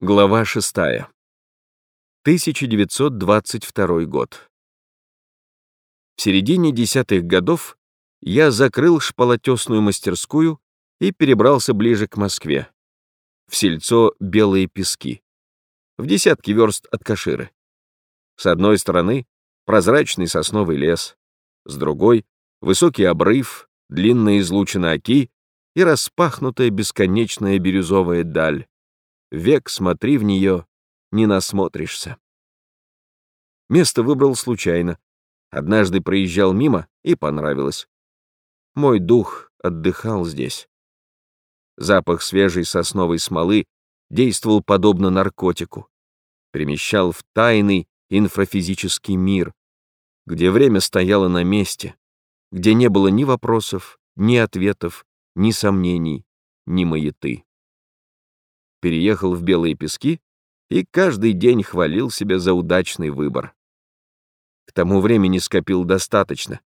Глава 6. 1922 год. В середине десятых годов я закрыл шпалотесную мастерскую и перебрался ближе к Москве, в сельцо Белые Пески, в десятки верст от Каширы. С одной стороны — прозрачный сосновый лес, с другой — высокий обрыв, длинная излучина оки и распахнутая бесконечная бирюзовая даль. Век смотри в нее, не насмотришься. Место выбрал случайно. Однажды проезжал мимо и понравилось. Мой дух отдыхал здесь. Запах свежей сосновой смолы действовал подобно наркотику, перемещал в тайный инфрафизический мир, где время стояло на месте, где не было ни вопросов, ни ответов, ни сомнений, ни маяты. Переехал в Белые Пески и каждый день хвалил себя за удачный выбор. К тому времени скопил достаточно.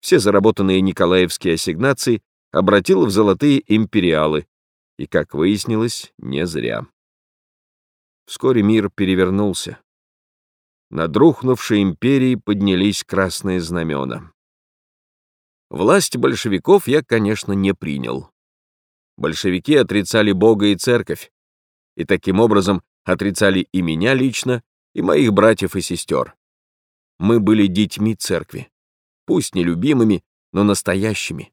Все заработанные николаевские ассигнации обратил в золотые империалы, и, как выяснилось, не зря. Вскоре мир перевернулся. Над рухнувшей империей поднялись красные знамена. Власть большевиков я, конечно, не принял. Большевики отрицали Бога и церковь, и таким образом отрицали и меня лично, и моих братьев и сестер. Мы были детьми церкви, пусть нелюбимыми, но настоящими.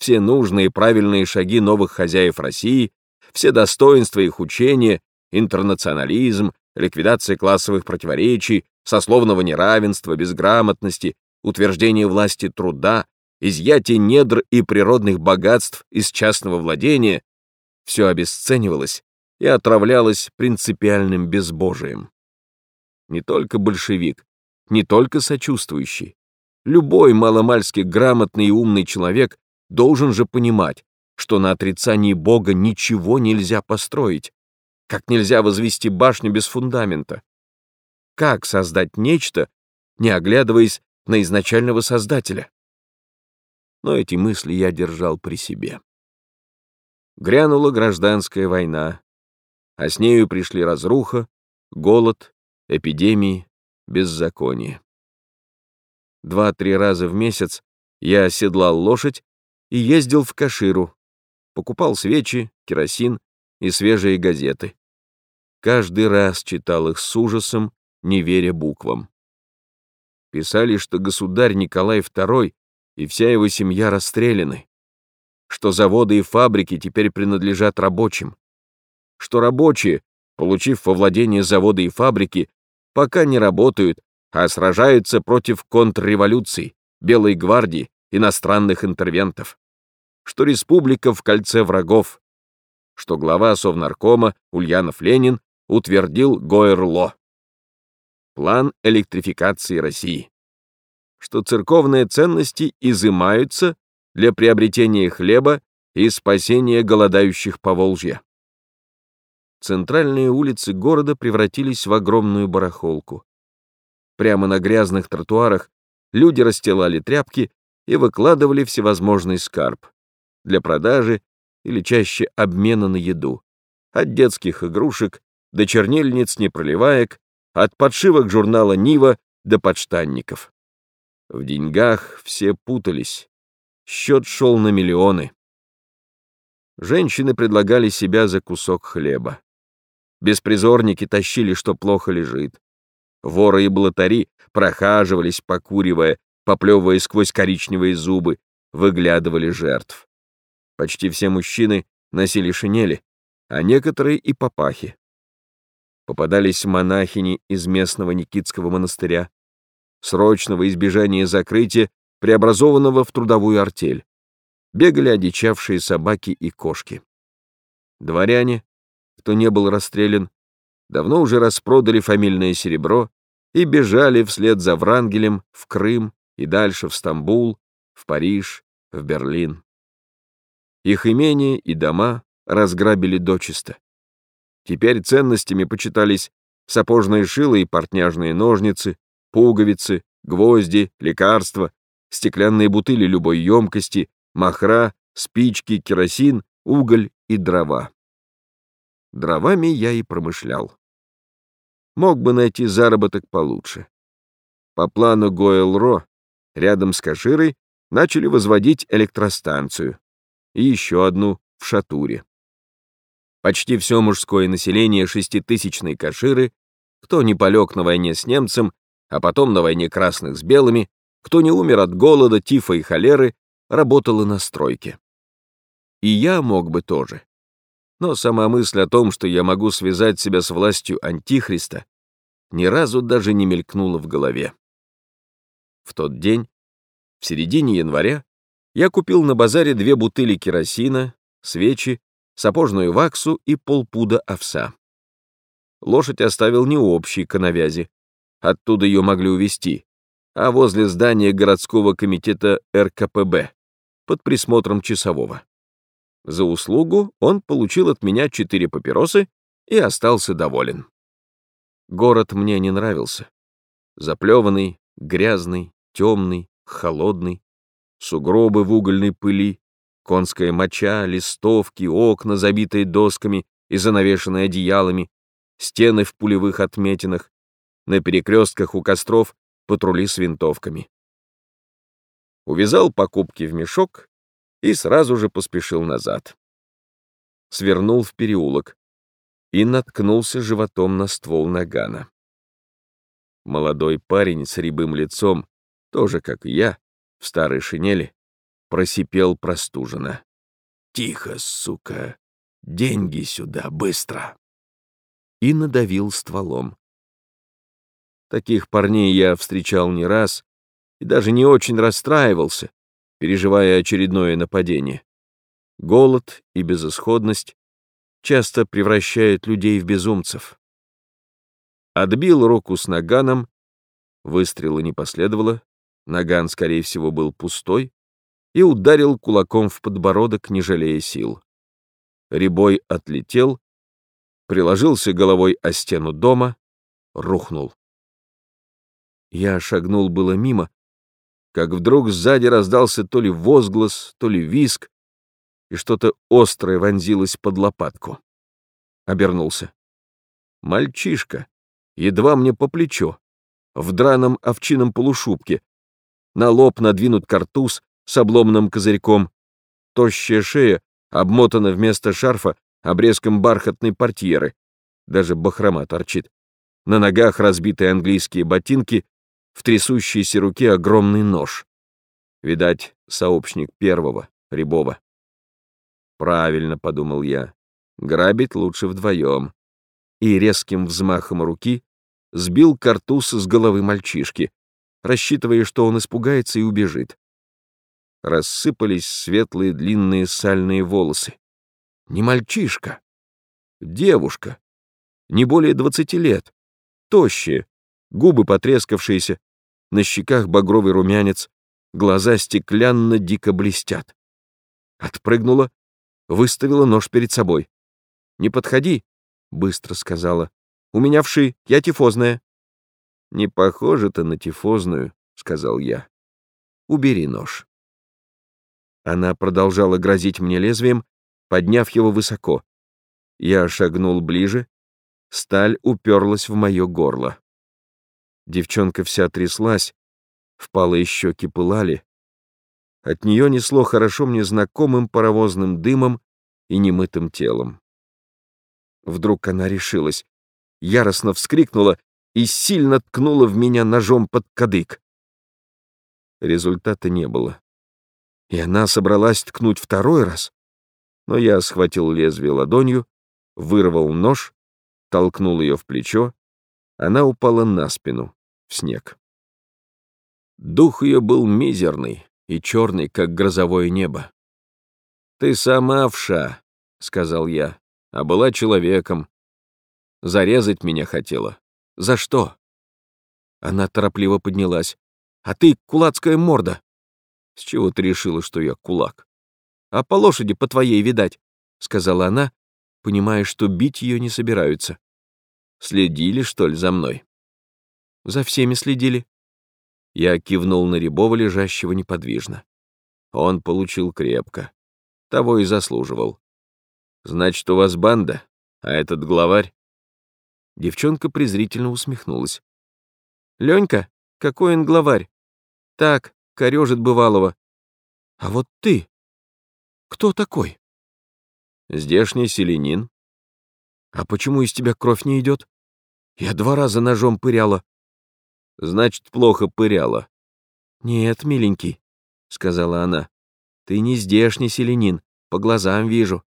Все нужные и правильные шаги новых хозяев России, все достоинства их учения, интернационализм, ликвидация классовых противоречий, сословного неравенства, безграмотности, утверждение власти труда, изъятие недр и природных богатств из частного владения, все обесценивалось и отравлялось принципиальным безбожием. Не только большевик, не только сочувствующий. Любой маломальски грамотный и умный человек должен же понимать, что на отрицании Бога ничего нельзя построить, как нельзя возвести башню без фундамента. Как создать нечто, не оглядываясь на изначального Создателя? но эти мысли я держал при себе. Грянула гражданская война, а с нею пришли разруха, голод, эпидемии, беззаконие. Два-три раза в месяц я оседлал лошадь и ездил в Каширу, покупал свечи, керосин и свежие газеты. Каждый раз читал их с ужасом, не веря буквам. Писали, что государь Николай II и вся его семья расстреляны, что заводы и фабрики теперь принадлежат рабочим, что рабочие, получив во владение заводы и фабрики, пока не работают, а сражаются против контрреволюций, Белой гвардии, иностранных интервентов, что республика в кольце врагов, что глава Совнаркома Ульянов Ленин утвердил Гойерло. План электрификации России что церковные ценности изымаются для приобретения хлеба и спасения голодающих по Волжье. Центральные улицы города превратились в огромную барахолку. Прямо на грязных тротуарах люди расстилали тряпки и выкладывали всевозможный скарб для продажи или чаще обмена на еду, от детских игрушек до чернильниц непроливаек, от подшивок журнала «Нива» до подштанников. В деньгах все путались. Счет шел на миллионы. Женщины предлагали себя за кусок хлеба. Беспризорники тащили, что плохо лежит. Воры и блатари прохаживались, покуривая, поплевывая сквозь коричневые зубы, выглядывали жертв. Почти все мужчины носили шинели, а некоторые и папахи. Попадались монахини из местного Никитского монастыря, срочно во избежание закрытия, преобразованного в трудовую артель. Бегали одичавшие собаки и кошки. Дворяне, кто не был расстрелян, давно уже распродали фамильное серебро и бежали вслед за Врангелем в Крым и дальше в Стамбул, в Париж, в Берлин. Их имения и дома разграбили дочисто. Теперь ценностями почитались сапожные шило и портняжные ножницы, пуговицы, гвозди, лекарства, стеклянные бутыли любой емкости, махра, спички, керосин, уголь и дрова. Дровами я и промышлял. Мог бы найти заработок получше. По плану Гойл-Ро рядом с Каширой начали возводить электростанцию и еще одну в Шатуре. Почти все мужское население шеститысячной Каширы, кто не полег на войне с немцем, а потом на войне красных с белыми, кто не умер от голода, тифа и холеры, работало на стройке. И я мог бы тоже. Но сама мысль о том, что я могу связать себя с властью Антихриста, ни разу даже не мелькнула в голове. В тот день, в середине января, я купил на базаре две бутыли керосина, свечи, сапожную ваксу и полпуда овса. Лошадь оставил не общей коновязи, оттуда ее могли увезти, а возле здания городского комитета РКПБ под присмотром часового. За услугу он получил от меня четыре папиросы и остался доволен. Город мне не нравился. Заплеванный, грязный, темный, холодный, сугробы в угольной пыли, конская моча, листовки, окна, забитые досками и занавешенные одеялами, стены в пулевых отметинах, на перекрестках у костров патрули с винтовками. Увязал покупки в мешок и сразу же поспешил назад. Свернул в переулок и наткнулся животом на ствол нагана. Молодой парень с рябым лицом, тоже как и я, в старой шинели, просипел простуженно. «Тихо, сука! Деньги сюда, быстро!» И надавил стволом. Таких парней я встречал не раз и даже не очень расстраивался, переживая очередное нападение. Голод и безысходность часто превращают людей в безумцев. Отбил руку с наганом, выстрела не последовало, наган, скорее всего, был пустой, и ударил кулаком в подбородок, не жалея сил. Рябой отлетел, приложился головой о стену дома, рухнул. Я шагнул было мимо, как вдруг сзади раздался то ли возглас, то ли виск, и что-то острое вонзилось под лопатку. Обернулся. Мальчишка, едва мне по плечо, в драном овчином полушубке, на лоб надвинут картуз с обломным козырьком, тощая шея обмотана вместо шарфа обрезком бархатной портьеры, даже бахрома торчит. На ногах разбитые английские ботинки в трясущейся руке огромный нож. Видать, сообщник первого, Рябова. Правильно, подумал я, грабить лучше вдвоем. И резким взмахом руки сбил картуз с головы мальчишки, рассчитывая, что он испугается и убежит. Рассыпались светлые длинные сальные волосы. Не мальчишка, девушка, не более двадцати лет, тощая, губы потрескавшиеся, на щеках багровый румянец, глаза стеклянно дико блестят. Отпрыгнула, выставила нож перед собой. «Не подходи», — быстро сказала. «У меня вши, я тифозная». «Не похоже ты на тифозную», — сказал я. «Убери нож». Она продолжала грозить мне лезвием, подняв его высоко. Я шагнул ближе, сталь уперлась в мое горло. Девчонка вся тряслась, впалые щеки пылали. От нее несло хорошо мне знакомым паровозным дымом и немытым телом. Вдруг она решилась, яростно вскрикнула и сильно ткнула в меня ножом под кадык. Результата не было. И она собралась ткнуть второй раз, но я схватил лезвие ладонью, вырвал нож, толкнул ее в плечо, она упала на спину, в снег. Дух ее был мизерный и черный, как грозовое небо. «Ты сама вша», — сказал я, — «а была человеком. Зарезать меня хотела. За что?» Она торопливо поднялась. «А ты кулацкая морда!» «С чего ты решила, что я кулак?» «А по лошади по твоей видать», — сказала она, понимая, что бить ее не собираются. «Следили, что ли, за мной?» За всеми следили. Я кивнул на Рябова, лежащего неподвижно. Он получил крепко. Того и заслуживал. Значит, у вас банда? А этот главарь? Девчонка презрительно усмехнулась. Ленька, какой он главарь? Так, корежит бывалого. А вот ты, кто такой? Здешний селенин. А почему из тебя кровь не идет? Я два раза ножом пыряла. Значит, плохо пыряла. Нет, миленький, сказала она. Ты не здешний селенин, по глазам вижу.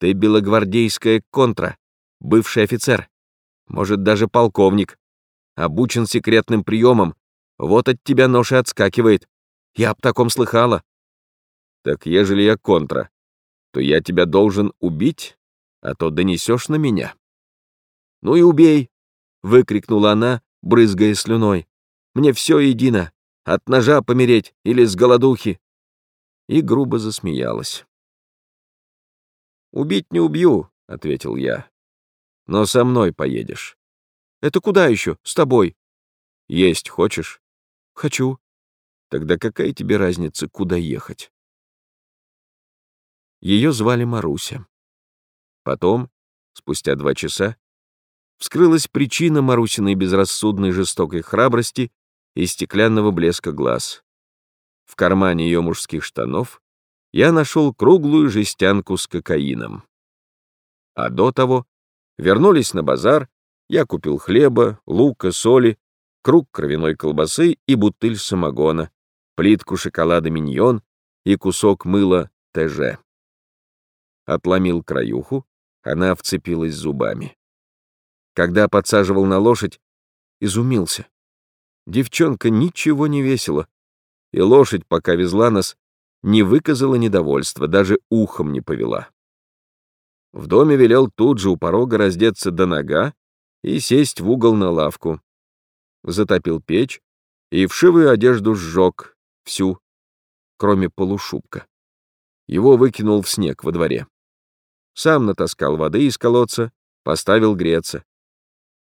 Ты белогвардейская контра, бывший офицер, может, даже полковник. Обучен секретным приемам, вот от тебя нож и отскакивает. Я об таком слыхала. Так ежели я контра, то я тебя должен убить, а то донесешь на меня. Ну и убей, выкрикнула она, брызгая слюной. Мне все едино, от ножа помереть или с голодухи. И грубо засмеялась. «Убить не убью», — ответил я. «Но со мной поедешь». «Это куда еще? С тобой?» «Есть хочешь?» «Хочу». «Тогда какая тебе разница, куда ехать?» Ее звали Маруся. Потом, спустя два часа, вскрылась причина Марусиной безрассудной жестокой храбрости и стеклянного блеска глаз. В кармане ее мужских штанов я нашел круглую жестянку с кокаином. А до того вернулись на базар, я купил хлеба, лука, соли, круг кровяной колбасы и бутыль самогона, плитку шоколада миньон и кусок мыла ТЖ. Отломил краюху, она вцепилась зубами. Когда подсаживал на лошадь, изумился. Девчонка ничего не весила, и лошадь, пока везла нас, не выказала недовольства, даже ухом не повела. В доме велел тут же у порога раздеться до нога и сесть в угол на лавку. Затопил печь и вшивую одежду сжег, всю, кроме полушубка. Его выкинул в снег во дворе. Сам натаскал воды из колодца, поставил греться.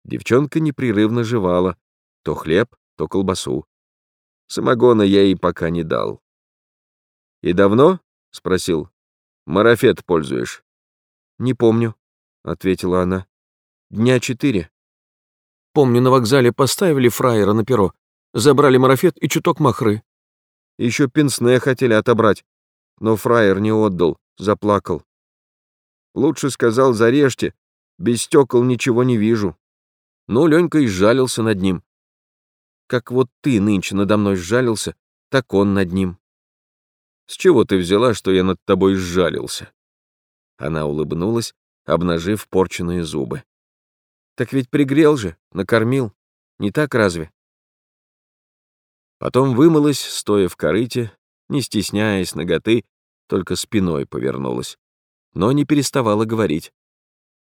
Девчонка непрерывно жевала, то хлеб, то колбасу. Самогона я ей пока не дал. «И давно?» — спросил. «Марафет пользуешь?» «Не помню», — ответила она. «Дня четыре. Помню, на вокзале поставили фраера на перо, забрали марафет и чуток махры. Еще пенсне хотели отобрать, но фраер не отдал, заплакал. Лучше сказал, зарежьте, без стекол ничего не вижу. Ну, Ленька и сжалился над ним. Как вот ты нынче надо мной сжалился, так он над ним. С чего ты взяла, что я над тобой сжалился? Она улыбнулась, обнажив порченные зубы. Так ведь пригрел же, накормил. Не так разве? Потом вымылась, стоя в корыте, не стесняясь ноготы, только спиной повернулась но не переставала говорить.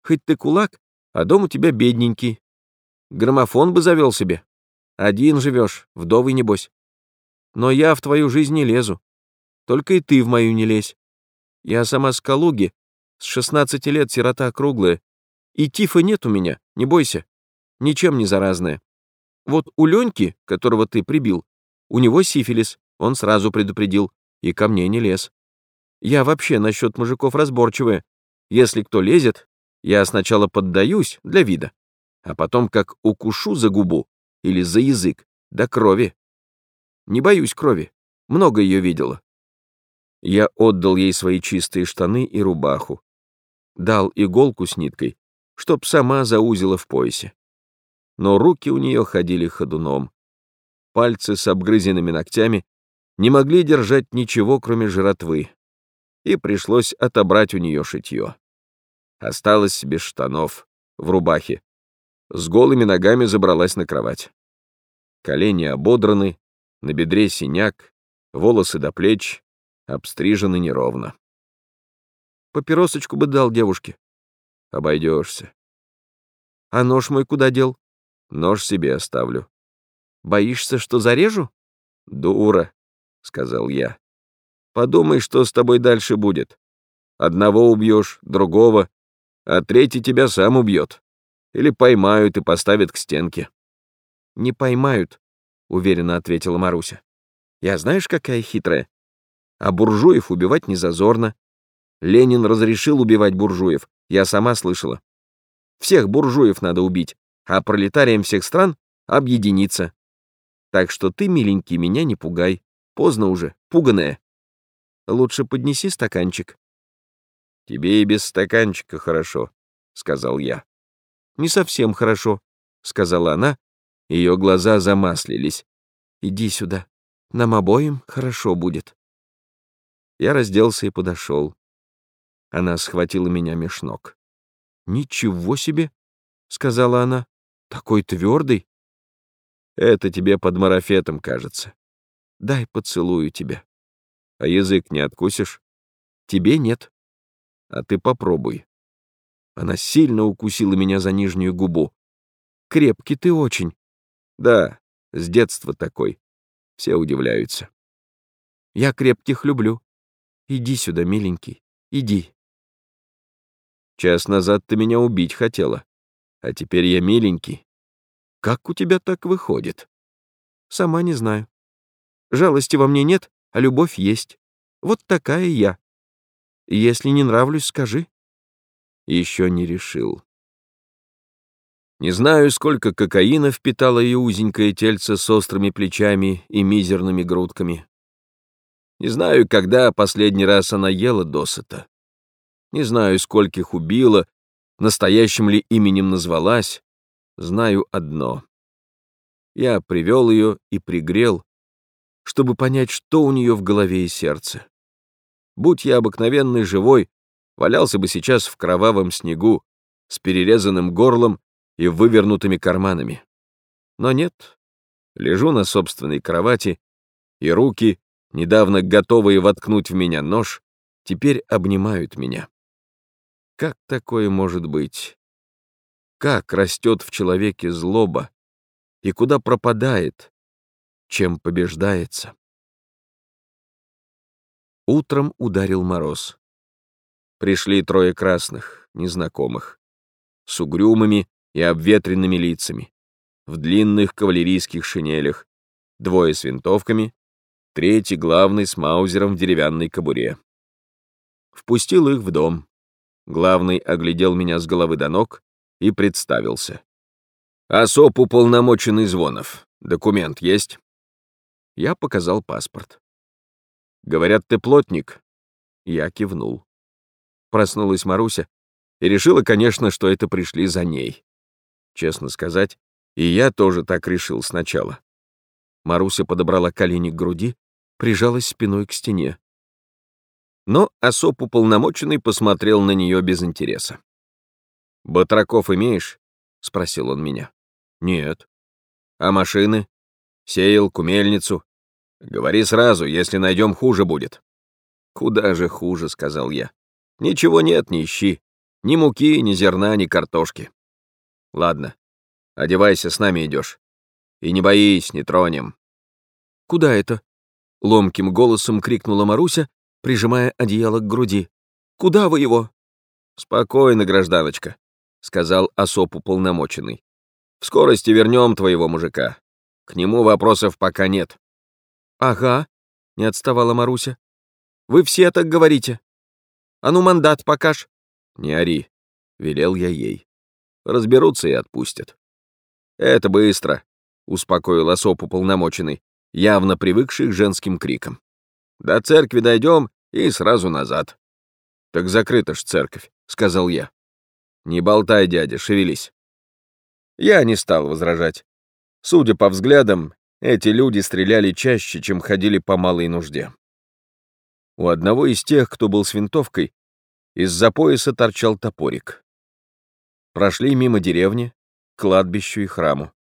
«Хоть ты кулак, а дом у тебя бедненький. Граммофон бы завел себе. Один живешь, вдовый небось. Но я в твою жизнь не лезу. Только и ты в мою не лезь. Я сама с Калуги, с 16 лет сирота круглая. И тифа нет у меня, не бойся. Ничем не заразная. Вот у Леньки, которого ты прибил, у него сифилис, он сразу предупредил, и ко мне не лез. Я вообще насчет мужиков разборчивая. Если кто лезет, я сначала поддаюсь для вида, а потом как укушу за губу или за язык до крови. Не боюсь крови, много ее видела. Я отдал ей свои чистые штаны и рубаху. Дал иголку с ниткой, чтоб сама заузила в поясе. Но руки у нее ходили ходуном. Пальцы с обгрызенными ногтями не могли держать ничего, кроме жратвы, и пришлось отобрать у нее шитье. Осталась без штанов, в рубахе. С голыми ногами забралась на кровать. Колени ободраны, на бедре синяк, волосы до плеч, обстрижены неровно. Папиросочку бы дал девушке. Обойдешься. А нож мой куда дел? Нож себе оставлю. Боишься, что зарежу? Дура, сказал я. Подумай, что с тобой дальше будет. Одного убьешь, другого, а третий тебя сам убьет. Или поймают и поставят к стенке. Не поймают, уверенно ответила Маруся. Я знаешь, какая хитрая. А буржуев убивать не зазорно. Ленин разрешил убивать буржуев, я сама слышала. Всех буржуев надо убить, а пролетариям всех стран объединиться. Так что ты, миленький, меня не пугай. Поздно уже, пуганая. Лучше поднеси стаканчик. Тебе и без стаканчика хорошо, сказал я. Не совсем хорошо, сказала она. Ее глаза замаслились. Иди сюда. Нам обоим хорошо будет. Я разделся и подошел. Она схватила меня меж ног. «Ничего себе!» — сказала она. «Такой твердый!» «Это тебе под марафетом кажется. Дай поцелую тебя». «А язык не откусишь?» «Тебе нет». «А ты попробуй». Она сильно укусила меня за нижнюю губу. «Крепкий ты очень». «Да, с детства такой. Все удивляются». «Я крепких люблю. Иди сюда, миленький, иди». Час назад ты меня убить хотела, а теперь я миленький. Как у тебя так выходит? Сама не знаю. Жалости во мне нет, а любовь есть. Вот такая я. Если не нравлюсь, скажи. Еще не решил. Не знаю, сколько кокаина впитало ее узенькое тельце с острыми плечами и мизерными грудками. Не знаю, когда последний раз она ела досыта. Не знаю, скольких убила, настоящим ли именем назвалась. Знаю одно. Я привел ее и пригрел, чтобы понять, что у нее в голове и сердце. Будь я обыкновенный живой, валялся бы сейчас в кровавом снегу, с перерезанным горлом и вывернутыми карманами. Но нет, лежу на собственной кровати, и руки, недавно готовые воткнуть в меня нож, теперь обнимают меня. Как такое может быть? Как растет в человеке злоба и куда пропадает, чем побеждается? Утром ударил мороз. Пришли трое красных, незнакомых, с угрюмыми и обветренными лицами, в длинных кавалерийских шинелях, двое с винтовками, третий главный с маузером в деревянной кобуре. Впустил их в дом. Главный оглядел меня с головы до ног и представился. «Особ уполномоченный Звонов. Документ есть?» Я показал паспорт. «Говорят, ты плотник?» Я кивнул. Проснулась Маруся и решила, конечно, что это пришли за ней. Честно сказать, и я тоже так решил сначала. Маруся подобрала колени к груди, прижалась спиной к стене но особ уполномоченный посмотрел на нее без интереса. «Батраков имеешь?» — спросил он меня. «Нет». «А машины? Сеял, кумельницу? Говори сразу, если найдем, хуже будет». «Куда же хуже?» — сказал я. «Ничего нет, не ищи. Ни муки, ни зерна, ни картошки». «Ладно, одевайся, с нами идешь. И не боись, не тронем». «Куда это?» — ломким голосом крикнула Маруся, прижимая одеяло к груди. «Куда вы его?» «Спокойно, гражданочка», — сказал особ уполномоченный. «В скорости вернем твоего мужика. К нему вопросов пока нет». «Ага», — не отставала Маруся. «Вы все так говорите. А ну, мандат покаж». «Не ори», — велел я ей. «Разберутся и отпустят». «Это быстро», — успокоил особ уполномоченный, явно привыкший к женским крикам. «До церкви дойдем, и сразу назад. «Так закрыта ж церковь», — сказал я. «Не болтай, дядя, шевелись». Я не стал возражать. Судя по взглядам, эти люди стреляли чаще, чем ходили по малой нужде. У одного из тех, кто был с винтовкой, из-за пояса торчал топорик. Прошли мимо деревни, кладбищу и храму.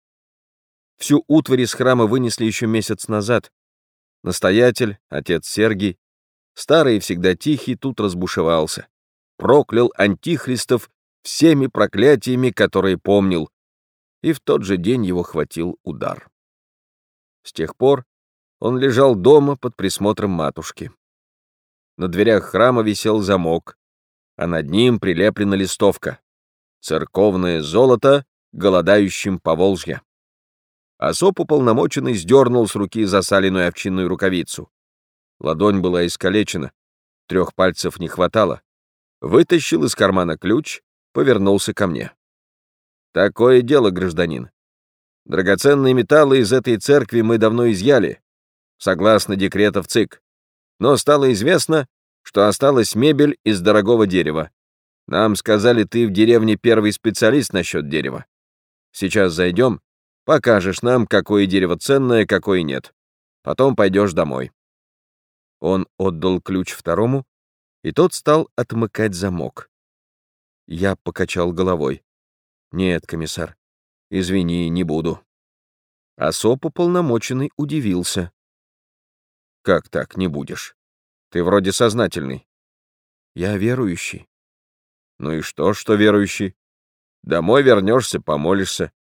Всю утварь из храма вынесли еще месяц назад. Настоятель, отец Сергий, Старый всегда тихий тут разбушевался. Проклял антихристов всеми проклятиями, которые помнил, и в тот же день его хватил удар. С тех пор он лежал дома под присмотром матушки. На дверях храма висел замок, а над ним прилеплена листовка «Церковное золото голодающим по Волжье». Особ уполномоченный сдернул с руки засаленную овчинную рукавицу. Ладонь была искалечена, трех пальцев не хватало. вытащил из кармана ключ, повернулся ко мне. «Такое дело, гражданин. Драгоценные металлы из этой церкви мы давно изъяли, согласно декретов ЦИК. Но стало известно, что осталась мебель из дорогого дерева. Нам сказали, ты в деревне первый специалист насчет дерева. Сейчас зайдем, покажешь нам, какое дерево ценное, какое нет. Потом пойдешь домой. Он отдал ключ второму, и тот стал отмыкать замок. Я покачал головой. «Нет, комиссар, извини, не буду». Особ уполномоченный удивился. «Как так, не будешь? Ты вроде сознательный». «Я верующий». «Ну и что, что верующий? Домой вернешься, помолишься.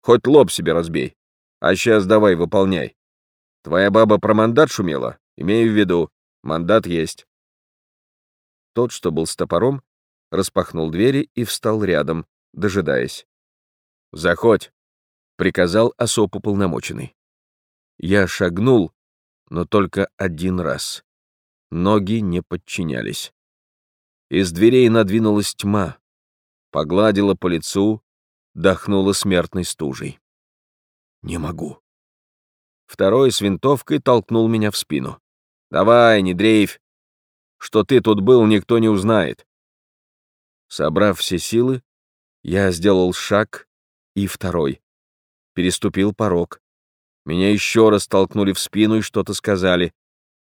Хоть лоб себе разбей. А сейчас давай, выполняй. Твоя баба про мандат шумела? Имею в виду, мандат есть. Тот, что был с топором, распахнул двери и встал рядом, дожидаясь. «Заходь!» — приказал особ уполномоченный. Я шагнул, но только один раз. Ноги не подчинялись. Из дверей надвинулась тьма, погладила по лицу, дохнула смертной стужей. «Не могу». Второй с винтовкой толкнул меня в спину. «Давай, не дрейфь. Что ты тут был, никто не узнает». Собрав все силы, я сделал шаг и второй. Переступил порог. Меня еще раз толкнули в спину и что-то сказали,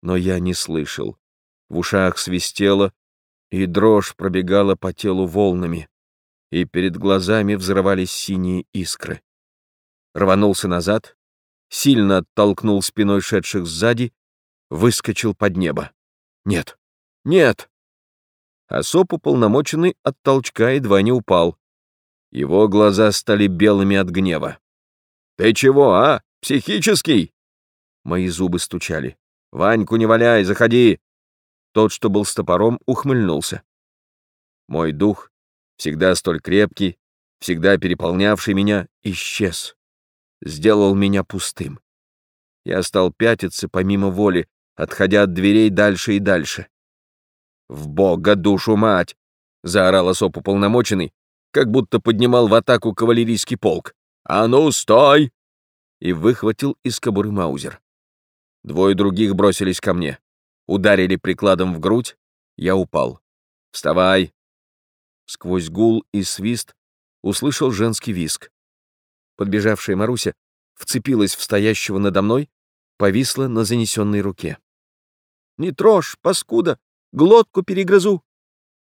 но я не слышал. В ушах свистело, и дрожь пробегала по телу волнами и перед глазами взрывались синие искры. Рванулся назад, сильно оттолкнул спиной шедших сзади, выскочил под небо. Нет, нет! Особ уполномоченный от толчка едва не упал. Его глаза стали белыми от гнева. «Ты чего, а? Психический?» Мои зубы стучали. «Ваньку не валяй, заходи!» Тот, что был с топором, ухмыльнулся. Мой дух всегда столь крепкий, всегда переполнявший меня, исчез. Сделал меня пустым. Я стал пятиться помимо воли, отходя от дверей дальше и дальше. «В бога душу мать!» — заорал особ уполномоченный, как будто поднимал в атаку кавалерийский полк. «А ну, стой!» И выхватил из кобуры маузер. Двое других бросились ко мне. Ударили прикладом в грудь, я упал. «Вставай! Сквозь гул и свист услышал женский виск. Подбежавшая Маруся вцепилась в стоящего надо мной, повисла на занесенной руке. «Не трожь, паскуда! Глотку перегрызу!»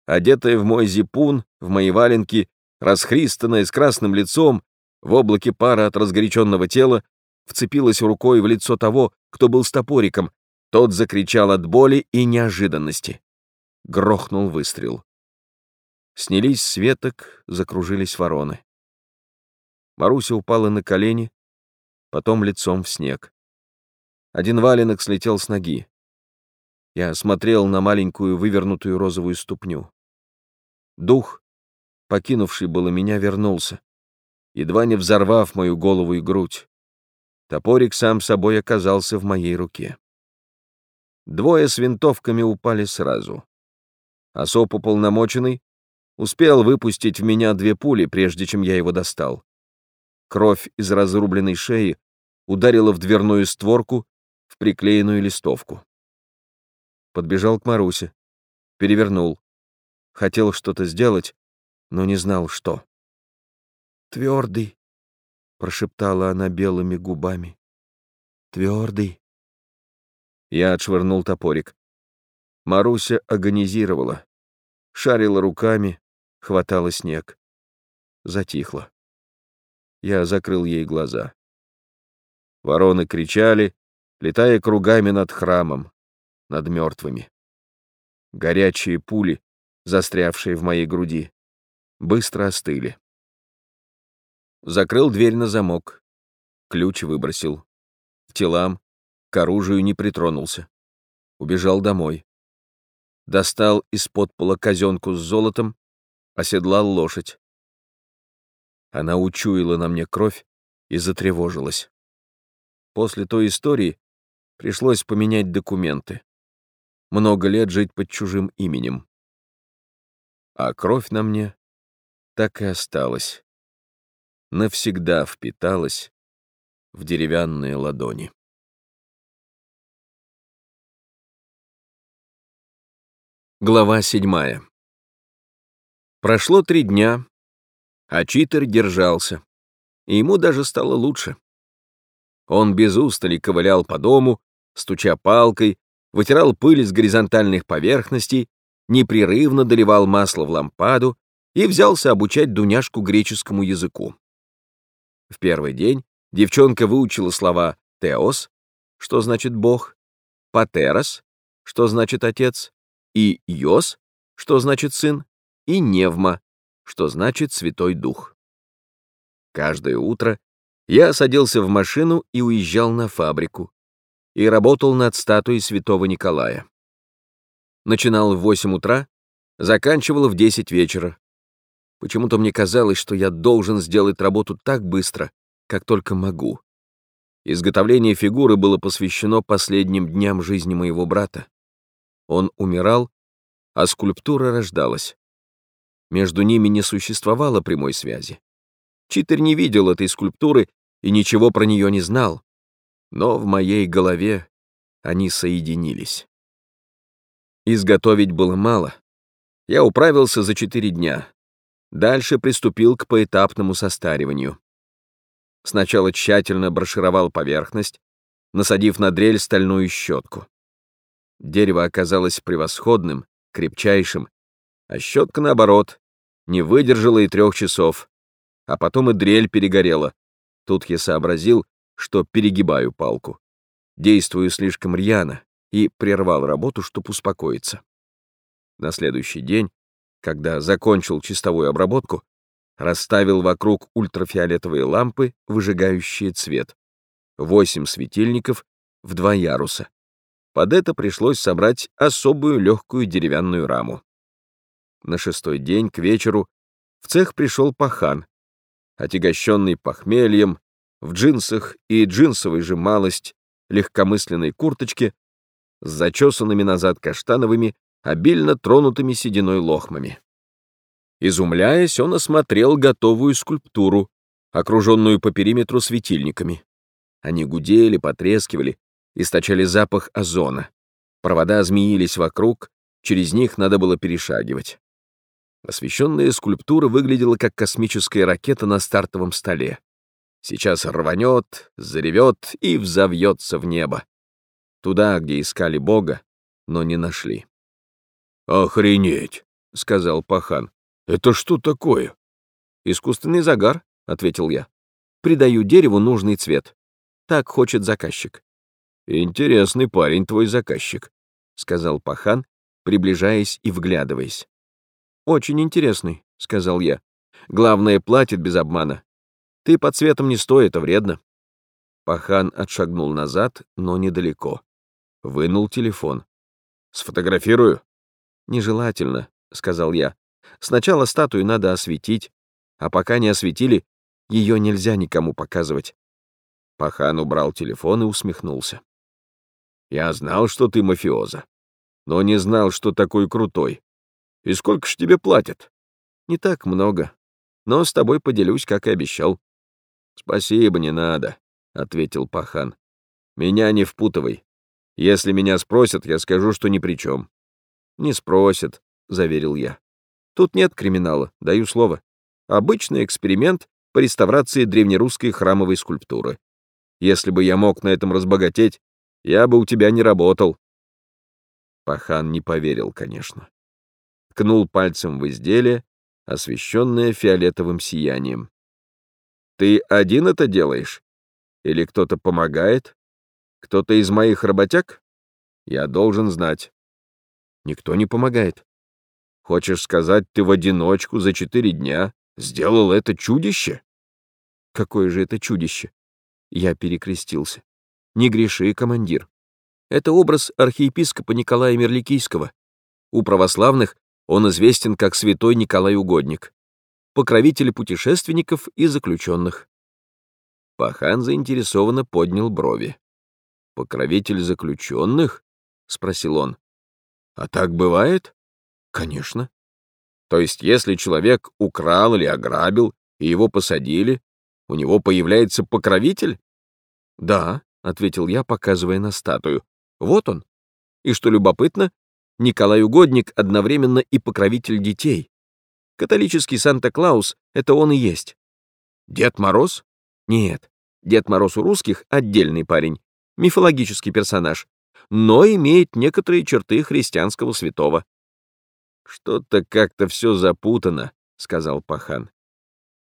Одетая в мой зипун, в мои валенки, расхристанная с красным лицом, в облаке пара от разгоряченного тела, вцепилась рукой в лицо того, кто был с топориком. Тот закричал от боли и неожиданности. Грохнул выстрел. Снялись с веток, закружились вороны. Маруся упала на колени, потом лицом в снег. Один валенок слетел с ноги. Я смотрел на маленькую вывернутую розовую ступню. Дух, покинувший было меня, вернулся, едва не взорвав мою голову и грудь. Топорик сам собой оказался в моей руке. Двое с винтовками упали сразу. Особ уполномоченный Успел выпустить в меня две пули, прежде чем я его достал. Кровь из разрубленной шеи ударила в дверную створку, в приклеенную листовку. Подбежал к Марусе, перевернул. Хотел что-то сделать, но не знал, что. «Твердый», — прошептала она белыми губами. «Твердый». Я отшвырнул топорик. Маруся агонизировала, шарила руками, хватала снег. Затихло. Я закрыл ей глаза. Вороны кричали, летая кругами над храмом, над мертвыми. Горячие пули, застрявшие в моей груди, быстро остыли. Закрыл дверь на замок, ключ выбросил. К телам, к оружию не притронулся. Убежал домой. Достал из-под пола казенку с золотом, оседлал лошадь. Она учуяла на мне кровь и затревожилась. После той истории пришлось поменять документы. Много лет жить под чужим именем. а кровь на мне так и осталась, навсегда впиталась в деревянные ладони. Глава седьмая. Прошло три дня, а читер держался, и ему даже стало лучше. Он без устали ковылял по дому, стуча палкой, вытирал пыль с горизонтальных поверхностей, непрерывно доливал масло в лампаду и взялся обучать Дуняшку греческому языку. В первый день девчонка выучила слова «теос», что значит «бог», «патерос», что значит «отец», и «йос», что значит «сын», и «невма», что значит «святой дух». Каждое утро я садился в машину и уезжал на фабрику и работал над статуей святого Николая. Начинал в 8 утра, заканчивал в 10 вечера. Почему-то мне казалось, что я должен сделать работу так быстро, как только могу. Изготовление фигуры было посвящено последним дням жизни моего брата. Он умирал, а скульптура рождалась. Между ними не существовало прямой связи. Читер не видел этой скульптуры и ничего про нее не знал, но в моей голове они соединились. Изготовить было мало. Я управился за четыре дня. Дальше приступил к поэтапному состариванию. Сначала тщательно брошировал поверхность, насадив на дрель стальную щетку. Дерево оказалось превосходным, крепчайшим, а щетка, наоборот, не выдержала и трех часов, а потом и дрель перегорела. Тут я сообразил, что перегибаю палку. Действую слишком рьяно и прервал работу, чтобы успокоиться. На следующий день, когда закончил чистовую обработку, расставил вокруг ультрафиолетовые лампы, выжигающие цвет. Восемь светильников в два яруса. Под это пришлось собрать особую легкую деревянную раму. На шестой день к вечеру в цех пришел пахан, отягощенный похмельем, в джинсах и джинсовой же малость, легкомысленной курточке, с зачесанными назад каштановыми, обильно тронутыми сединой лохмами. Изумляясь, он осмотрел готовую скульптуру, окруженную по периметру светильниками. Они гудели, потрескивали, источали запах озона. Провода змеились вокруг, через них надо было перешагивать. Освещенная скульптура выглядела как космическая ракета на стартовом столе. Сейчас рванет, заревет и взовьется в небо. Туда, где искали Бога, но не нашли. «Охренеть!» — сказал Пахан. «Это что такое?» «Искусственный загар», — ответил я. «Придаю дереву нужный цвет. Так хочет заказчик». «Интересный парень твой заказчик», — сказал Пахан, приближаясь и вглядываясь. «Очень интересный», — сказал я. «Главное, платит без обмана. Ты под цветом не стой, это вредно». Пахан отшагнул назад, но недалеко. Вынул телефон. «Сфотографирую?» «Нежелательно», — сказал я. «Сначала статую надо осветить, а пока не осветили, ее нельзя никому показывать». Пахан убрал телефон и усмехнулся. «Я знал, что ты мафиоза, но не знал, что такой крутой. И сколько ж тебе платят?» «Не так много, но с тобой поделюсь, как и обещал». «Спасибо, не надо», — ответил Пахан. «Меня не впутывай. Если меня спросят, я скажу, что ни при чем». «Не спросят», — заверил я. «Тут нет криминала, даю слово. Обычный эксперимент по реставрации древнерусской храмовой скульптуры. Если бы я мог на этом разбогатеть, я бы у тебя не работал». Пахан не поверил, конечно. Ткнул пальцем в изделие, освещенное фиолетовым сиянием. Ты один это делаешь? Или кто-то помогает? Кто-то из моих работяг? Я должен знать. Никто не помогает. Хочешь сказать, ты в одиночку за четыре дня сделал это чудище? Какое же это чудище? Я перекрестился. Не греши, командир. Это образ архиепископа Николая Мерликийского. У православных он известен как святой Николай Угодник покровитель путешественников и заключенных. Пахан заинтересованно поднял брови. «Покровитель заключенных?» — спросил он. «А так бывает?» «Конечно». То есть, если человек украл или ограбил, и его посадили, у него появляется покровитель? Да, ответил я, показывая на статую. Вот он. И что любопытно, Николай Угодник одновременно и покровитель детей. Католический Санта-Клаус — это он и есть. Дед Мороз? Нет, Дед Мороз у русских — отдельный парень, мифологический персонаж, но имеет некоторые черты христианского святого. «Что-то как-то все запутано», — сказал Пахан.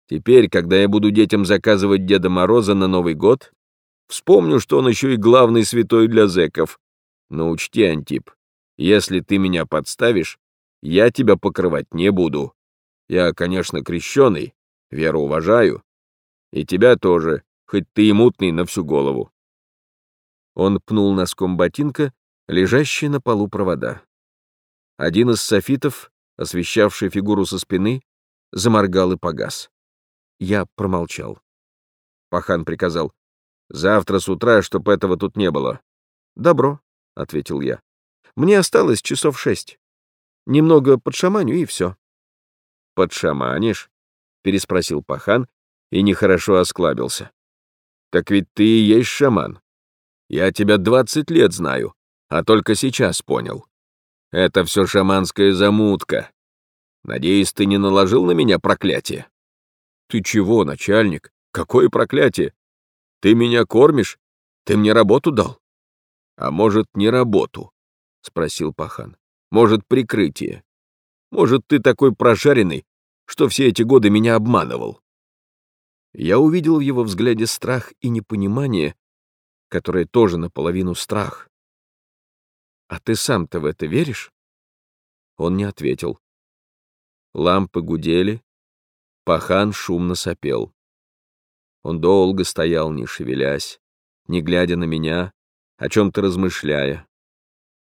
«Теперь, когда я буду детям заказывать Деда Мороза на Новый год, вспомню, что он еще и главный святой для зэков. Но учти, Антип, если ты меня подставишь, я тебя покрывать не буду. Я, конечно, крещеный, веру уважаю. И тебя тоже, хоть ты и мутный на всю голову. Он пнул носком ботинка лежащие на полу провода. Один из софитов, освещавший фигуру со спины, заморгал и погас. Я промолчал. Пахан приказал. «Завтра с утра, чтоб этого тут не было». «Добро», — ответил я. Мне осталось часов шесть. Немного подшаманю, и все. «Подшаманишь?» — переспросил пахан и нехорошо осклабился. «Так ведь ты и есть шаман. Я тебя двадцать лет знаю, а только сейчас понял. Это все шаманская замутка. Надеюсь, ты не наложил на меня проклятие?» «Ты чего, начальник? Какое проклятие? Ты меня кормишь? Ты мне работу дал?» «А может, не работу, — спросил пахан. «Может, прикрытие? Может, ты такой прожаренный, что все эти годы меня обманывал?» Я увидел в его взгляде страх и непонимание, которое тоже наполовину страх. «А ты сам-то в это веришь?» Он не ответил. Лампы гудели, пахан шумно сопел. Он долго стоял, не шевелясь, не глядя на меня, о чем-то размышляя.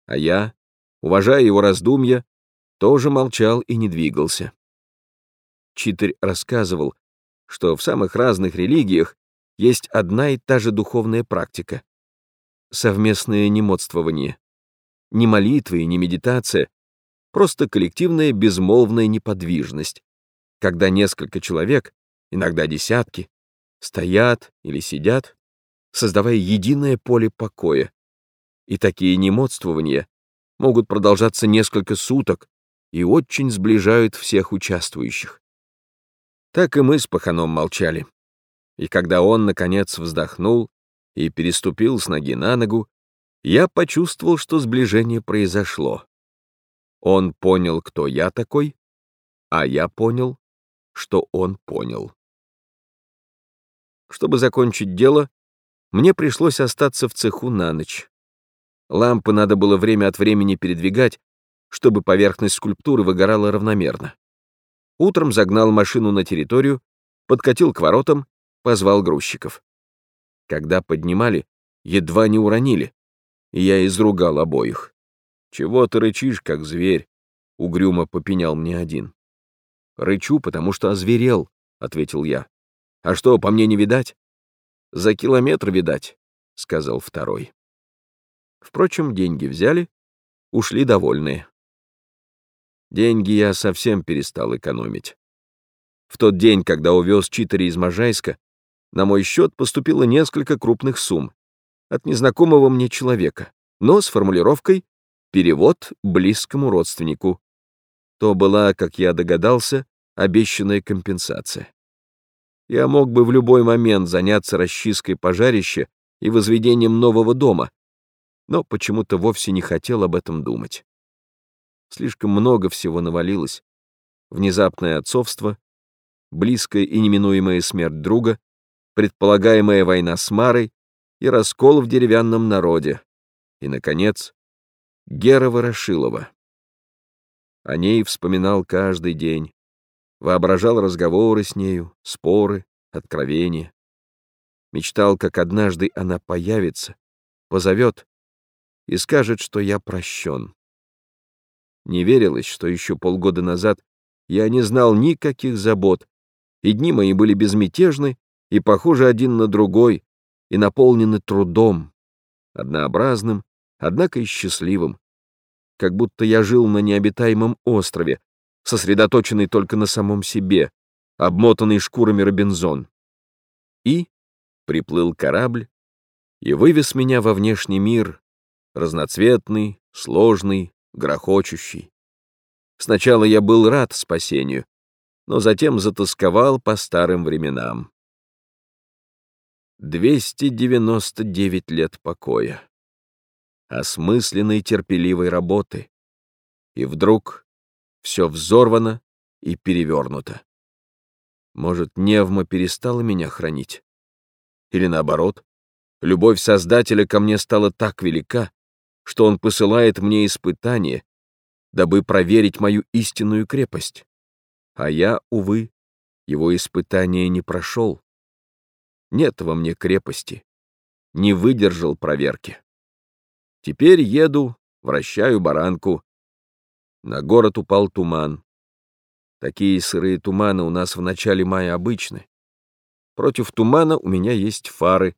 А я, уважая его раздумья, тоже молчал и не двигался. Читарь рассказывал, что в самых разных религиях есть одна и та же духовная практика — совместное немодствование. Ни молитвы, ни медитация, просто коллективная безмолвная неподвижность, когда несколько человек, иногда десятки, стоят или сидят, создавая единое поле покоя, и такие немодствования могут продолжаться несколько суток и очень сближают всех участвующих. Так и мы с Паханом молчали. И когда он, наконец, вздохнул и переступил с ноги на ногу, я почувствовал, что сближение произошло. Он понял, кто я такой, а я понял, что он понял. Чтобы закончить дело, мне пришлось остаться в цеху на ночь. Лампы надо было время от времени передвигать, чтобы поверхность скульптуры выгорала равномерно. Утром загнал машину на территорию, подкатил к воротам, позвал грузчиков. Когда поднимали, едва не уронили, и я изругал обоих. «Чего ты рычишь, как зверь?» — угрюмо попенял мне один. «Рычу, потому что озверел», — ответил я. «А что, по мне не видать?» «За километр видать», — сказал второй. Впрочем, деньги взяли, ушли довольные. Деньги я совсем перестал экономить. В тот день, когда увез Читари из Можайска, на мой счет поступило несколько крупных сумм от незнакомого мне человека, но с формулировкой «перевод близкому родственнику». То была, как я догадался, обещанная компенсация. Я мог бы в любой момент заняться расчисткой пожарища и возведением нового дома, но почему-то вовсе не хотел об этом думать. Слишком много всего навалилось. Внезапное отцовство, близкая и неминуемая смерть друга, предполагаемая война с Марой и раскол в деревянном народе. И, наконец, Гера Ворошилова. О ней вспоминал каждый день, воображал разговоры с нею, споры, откровения. Мечтал, как однажды она появится, позовет и скажет, что я прощен. Не верилось, что еще полгода назад я не знал никаких забот, и дни мои были безмятежны и похожи один на другой, и наполнены трудом, однообразным, однако и счастливым, как будто я жил на необитаемом острове, сосредоточенный только на самом себе, обмотанный шкурами Робинзон. И приплыл корабль и вывез меня во внешний мир, разноцветный, сложный, грохочущий. Сначала я был рад спасению, но затем затасковал по старым временам. 299 лет покоя, осмысленной терпеливой работы, и вдруг все взорвано и перевернуто. Может, Невма перестала меня хранить? Или наоборот, любовь Создателя ко мне стала так велика, что он посылает мне испытание, дабы проверить мою истинную крепость. А я, увы, его испытание не прошел. Нет во мне крепости, не выдержал проверки. Теперь еду, вращаю баранку. На город упал туман. Такие сырые туманы у нас в начале мая обычны. Против тумана у меня есть фары,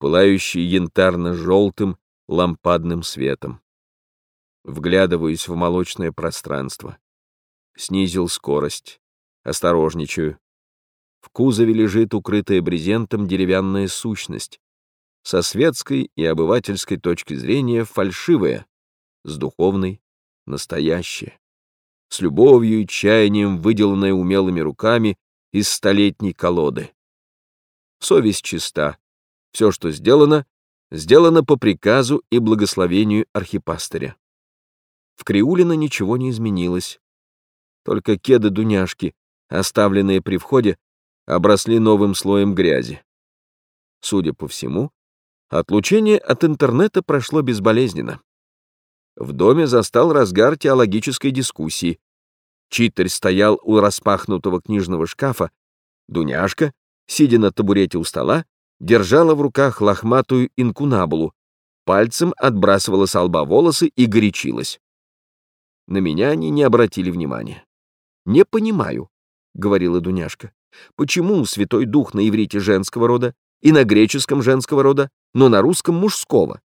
пылающие янтарно-желтым лампадным светом. Вглядываюсь в молочное пространство. Снизил скорость. Осторожничаю. В кузове лежит укрытая брезентом деревянная сущность. Со светской и обывательской точки зрения фальшивая, с духовной — настоящая. С любовью и чаянием, выделанная умелыми руками из столетней колоды. Совесть чиста. Все, что сделано, сделано по приказу и благословению архипастыря. В Криулино ничего не изменилось. Только кеды Дуняшки, оставленные при входе, обросли новым слоем грязи. Судя по всему, отлучение от интернета прошло безболезненно. В доме застал разгар теологической дискуссии. Читарь стоял у распахнутого книжного шкафа, Дуняшка, сидя на табурете у стола, держала в руках лохматую инкунабулу, пальцем отбрасывала с лба волосы и горячилась. На меня они не обратили внимания. «Не понимаю», — говорила Дуняшка, «почему Святой Дух на иврите женского рода и на греческом женского рода, но на русском мужского?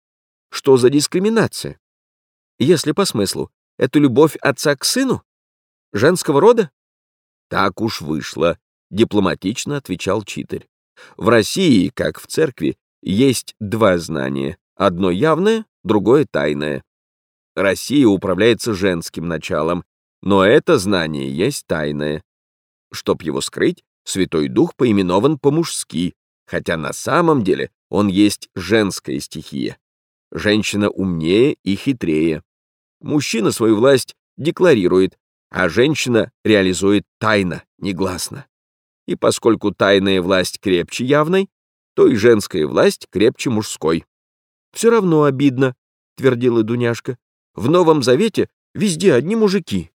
Что за дискриминация? Если по смыслу, это любовь отца к сыну? Женского рода?» «Так уж вышло», — дипломатично отвечал читарь. «В России, как в церкви, есть два знания. Одно явное, другое тайное. Россия управляется женским началом, но это знание есть тайное. Чтоб его скрыть, Святой Дух поименован по-мужски, хотя на самом деле он есть женская стихия. Женщина умнее и хитрее. Мужчина свою власть декларирует, а женщина реализует тайно, негласно. И поскольку тайная власть крепче явной, то и женская власть крепче мужской. «Все равно обидно», — твердила Дуняшка. «В Новом Завете везде одни мужики».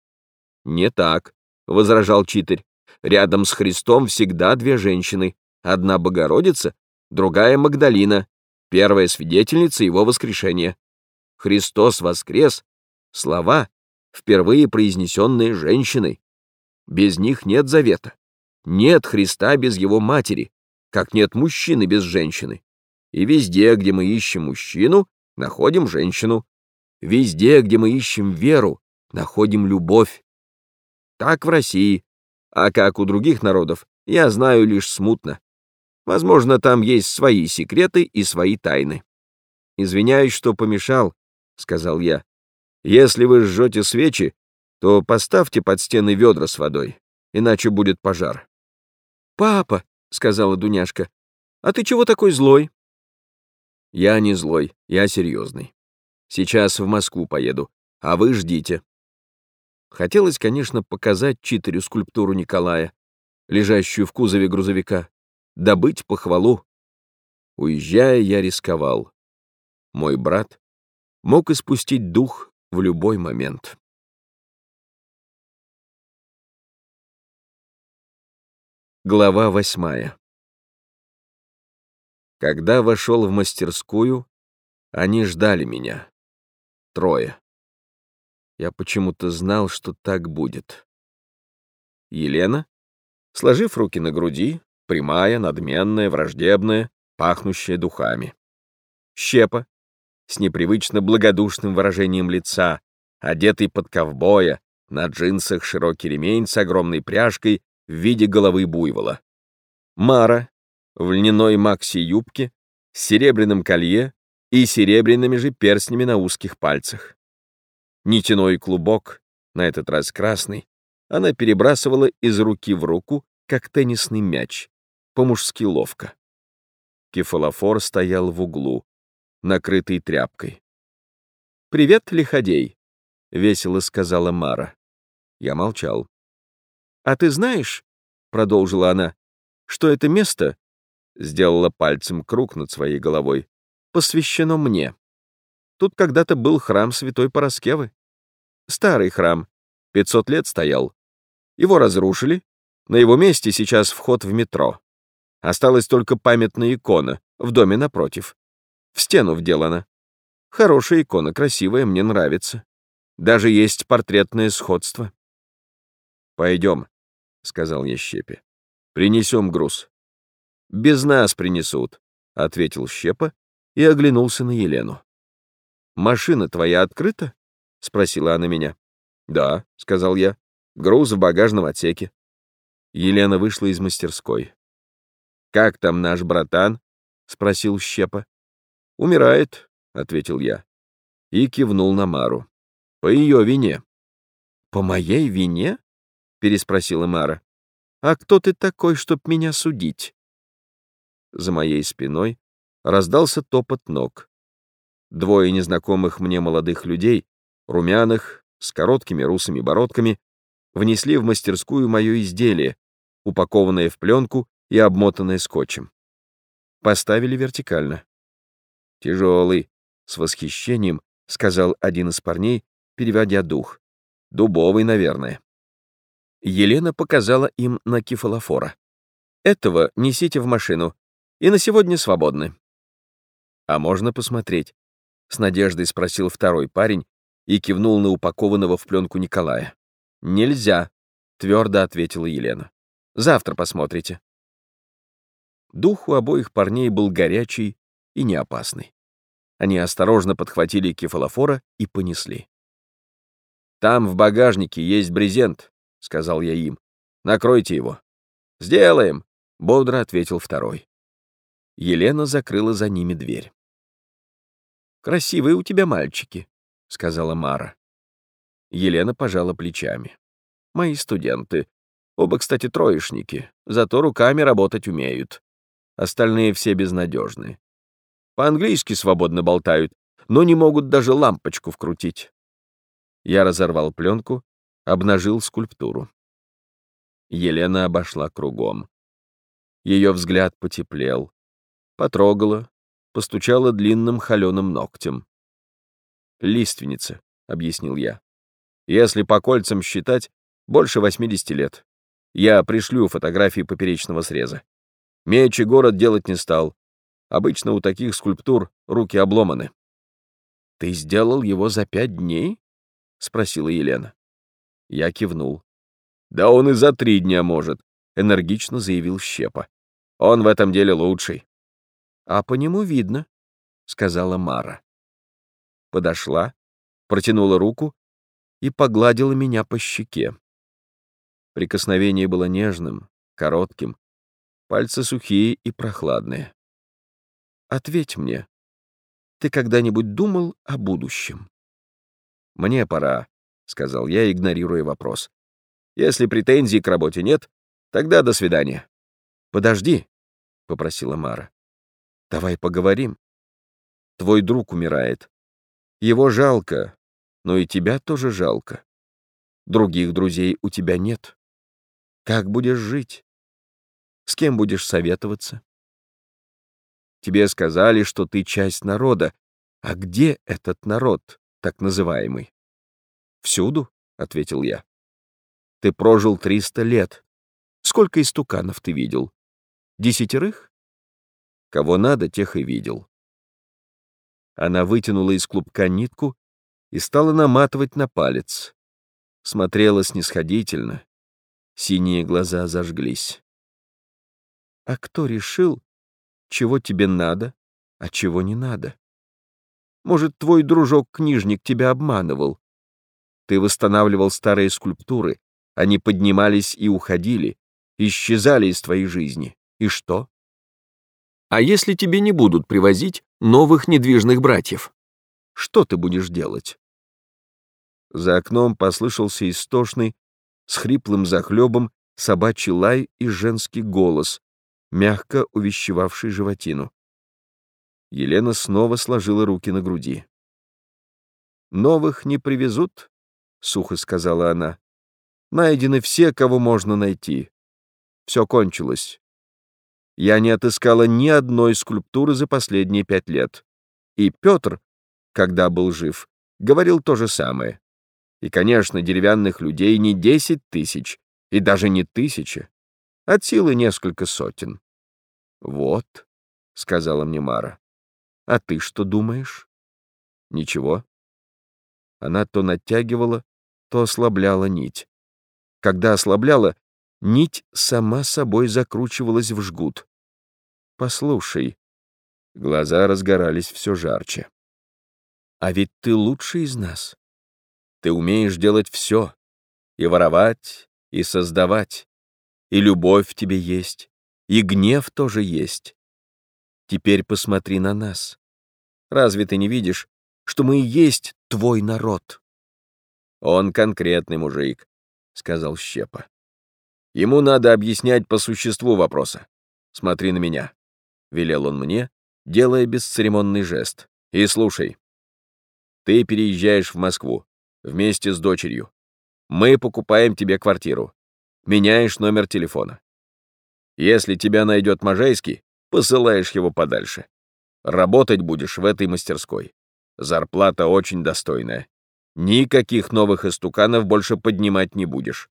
«Не так», — возражал читарь. «Рядом с Христом всегда две женщины. Одна Богородица, другая Магдалина, первая свидетельница его воскрешения. Христос воскрес, слова, впервые произнесенные женщиной. Без них нет завета. Нет Христа без его матери, как нет мужчины без женщины. И везде, где мы ищем мужчину, находим женщину. Везде, где мы ищем веру, находим любовь. Так в России, а как у других народов, я знаю лишь смутно. Возможно, там есть свои секреты и свои тайны. «Извиняюсь, что помешал», — сказал я. «Если вы жжете свечи, то поставьте под стены ведра с водой, иначе будет пожар». «Папа», — сказала Дуняшка, — «а ты чего такой злой?» «Я не злой, я серьезный. Сейчас в Москву поеду, а вы ждите. Хотелось, конечно, показать читерю скульптуру Николая, лежащую в кузове грузовика, добыть похвалу. Уезжая, я рисковал. Мой брат мог испустить дух в любой момент. Глава восьмая Когда вошел в мастерскую, они ждали меня. Трое. Я почему-то знал, что так будет. Елена, сложив руки на груди, прямая, надменная, враждебная, пахнущая духами. Щепа, с непривычно благодушным выражением лица, одетый под ковбоя, На джинсах широкий ремень с огромной пряжкой в виде головы буйвола. Мара в льняной макси-юбке с серебряным колье и серебряными же перстнями на узких пальцах. Нитяной клубок, на этот раз красный, она перебрасывала из руки в руку, как теннисный мяч, по-мужски ловко. Кефалофор стоял в углу, накрытый тряпкой. «Привет, лиходей!» — весело сказала Мара. Я молчал. «А ты знаешь, — продолжила она, — что это место, — сделала пальцем круг над своей головой, — посвящено мне. Тут когда-то был храм святой Пороскевы. Старый храм, 500 лет стоял. Его разрушили, на его месте сейчас вход в метро. Осталась только памятная икона в доме напротив. В стену вделана. Хорошая икона, красивая, мне нравится. Даже есть портретное сходство. «Пойдем», — сказал я Щепе. «Принесем груз». «Без нас принесут», — ответил Щепа и оглянулся на Елену. «Машина твоя открыта?» — спросила она меня. «Да», — сказал я. «Груз в багажном отсеке». Елена вышла из мастерской. «Как там наш братан?» — спросил Щепа. «Умирает», — ответил я. И кивнул на Мару. «По ее вине». «По моей вине?» — переспросила Мара. «А кто ты такой, чтоб меня судить?» За моей спиной раздался топот ног. Двое незнакомых мне молодых людей, румяных, с короткими русыми бородками, внесли в мастерскую мое изделие, упакованное в пленку и обмотанное скотчем. Поставили вертикально. «Тяжелый», — с восхищением сказал один из парней, переводя дух. «Дубовый, наверное». Елена показала им на кефалофора. «Этого несите в машину, и на сегодня свободны». «А можно посмотреть?» — с надеждой спросил второй парень и кивнул на упакованного в пленку Николая. «Нельзя», — твердо ответила Елена. «Завтра посмотрите». Дух у обоих парней был горячий и не опасный. Они осторожно подхватили кефалофора и понесли. «Там в багажнике есть брезент», — сказал я им. «Накройте его». «Сделаем», — бодро ответил второй. Елена закрыла за ними дверь. «Красивые у тебя мальчики», — сказала Мара. Елена пожала плечами. «Мои студенты. Оба, кстати, троечники, зато руками работать умеют. Остальные все безнадежны. По-английски свободно болтают, но не могут даже лампочку вкрутить». Я разорвал пленку, обнажил скульптуру. Елена обошла кругом. Ее взгляд потеплел. Потрогала, постучала длинным холеным ногтем. «Лиственница», — объяснил я. «Если по кольцам считать, больше 80 лет. Я пришлю фотографии поперечного среза. Меч город делать не стал. Обычно у таких скульптур руки обломаны». «Ты сделал его за пять дней?» — спросила Елена. Я кивнул. «Да он и за три дня может», — энергично заявил Щепа. «Он в этом деле лучший». «А по нему видно», — сказала Мара. Подошла, протянула руку и погладила меня по щеке. Прикосновение было нежным, коротким, пальцы сухие и прохладные. «Ответь мне, ты когда-нибудь думал о будущем?» «Мне пора», — сказал я, игнорируя вопрос. «Если претензий к работе нет, тогда до свидания». «Подожди», — попросила Мара. «Давай поговорим. Твой друг умирает. Его жалко, но и тебя тоже жалко. Других друзей у тебя нет. Как будешь жить? С кем будешь советоваться? Тебе сказали, что ты часть народа. А где этот народ, так называемый? «Всюду», — ответил я. «Ты прожил триста лет. Сколько истуканов ты видел? Десятерых? Кого надо, тех и видел». Она вытянула из клубка нитку и стала наматывать на палец. Смотрела снисходительно. Синие глаза зажглись. «А кто решил, чего тебе надо, а чего не надо? Может, твой дружок-книжник тебя обманывал, Ты восстанавливал старые скульптуры, они поднимались и уходили, исчезали из твоей жизни. И что? А если тебе не будут привозить новых недвижных братьев? Что ты будешь делать? За окном послышался истошный, с хриплым захлебом, собачий лай и женский голос, мягко увещевавший животину. Елена снова сложила руки на груди. «Новых не привезут?» — сухо сказала она. «Найдены все, кого можно найти. Все кончилось. Я не отыскала ни одной скульптуры за последние пять лет. И Петр, когда был жив, говорил то же самое. И, конечно, деревянных людей не десять тысяч, и даже не тысяча, от силы несколько сотен. «Вот», — сказала мне Мара, — «а ты что думаешь?» «Ничего». Она то натягивала, то ослабляла нить. Когда ослабляла, нить сама собой закручивалась в жгут. «Послушай». Глаза разгорались все жарче. «А ведь ты лучший из нас. Ты умеешь делать все. И воровать, и создавать. И любовь в тебе есть, и гнев тоже есть. Теперь посмотри на нас. Разве ты не видишь, что мы и есть твой народ?» «Он конкретный мужик», — сказал Щепа. Ему надо объяснять по существу вопроса. Смотри на меня, — велел он мне, делая бесцеремонный жест. И слушай. Ты переезжаешь в Москву вместе с дочерью. Мы покупаем тебе квартиру. Меняешь номер телефона. Если тебя найдет Можайский, посылаешь его подальше. Работать будешь в этой мастерской. Зарплата очень достойная. Никаких новых истуканов больше поднимать не будешь.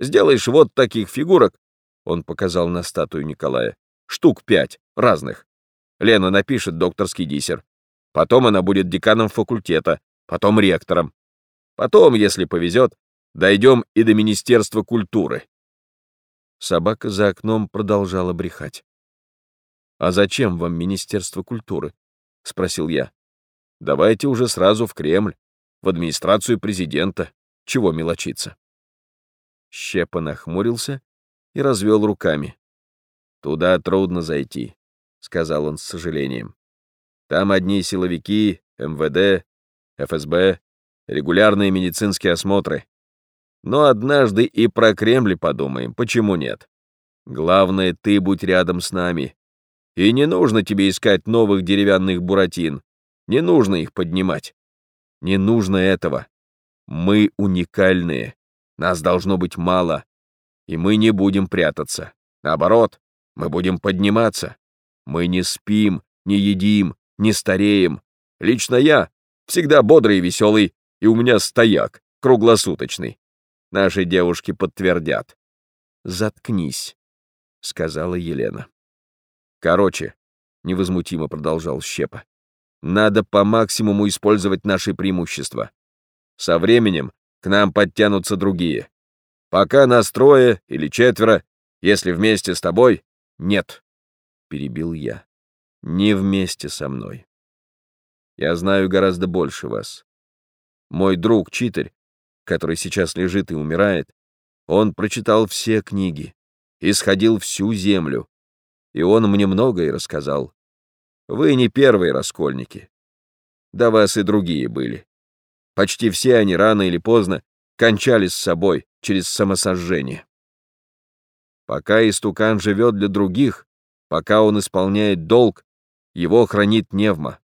Сделаешь вот таких фигурок, он показал на статую Николая, штук пять, разных. Лена напишет докторский диссер. Потом она будет деканом факультета, потом ректором. Потом, если повезет, дойдем и до Министерства культуры. Собака за окном продолжала брехать. «А зачем вам Министерство культуры?» — спросил я. «Давайте уже сразу в Кремль, в администрацию президента. Чего мелочиться?» Щепа нахмурился и развел руками. «Туда трудно зайти», — сказал он с сожалением. «Там одни силовики, МВД, ФСБ, регулярные медицинские осмотры. Но однажды и про Кремль подумаем, почему нет? Главное, ты будь рядом с нами. И не нужно тебе искать новых деревянных буратин, не нужно их поднимать. Не нужно этого. Мы уникальные. Нас должно быть мало, и мы не будем прятаться. Наоборот, мы будем подниматься. Мы не спим, не едим, не стареем. Лично я всегда бодрый и веселый, и у меня стояк, круглосуточный. Наши девушки подтвердят. «Заткнись», — сказала Елена. «Короче», — невозмутимо продолжал Щепа, «надо по максимуму использовать наши преимущества. Со временем к нам подтянутся другие. Пока нас трое или четверо, если вместе с тобой, нет, — перебил я. Не вместе со мной. Я знаю гораздо больше вас. Мой друг, читарь, который сейчас лежит и умирает, он прочитал все книги, исходил всю землю, и он мне многое рассказал. Вы не первые раскольники. До вас и другие были. Почти все они рано или поздно кончали с собой через самосожжение. Пока истукан живет для других, пока он исполняет долг, его хранит невма.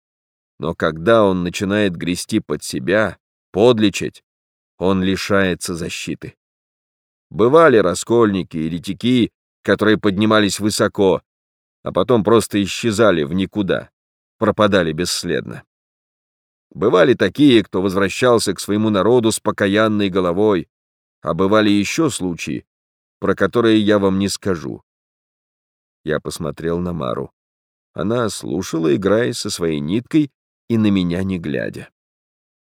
Но когда он начинает грести под себя, подлечить, он лишается защиты. Бывали раскольники и ретики, которые поднимались высоко, а потом просто исчезали в никуда, пропадали бесследно. Бывали такие, кто возвращался к своему народу с покаянной головой, а бывали еще случаи, про которые я вам не скажу. Я посмотрел на Мару. Она слушала, играя со своей ниткой и на меня не глядя.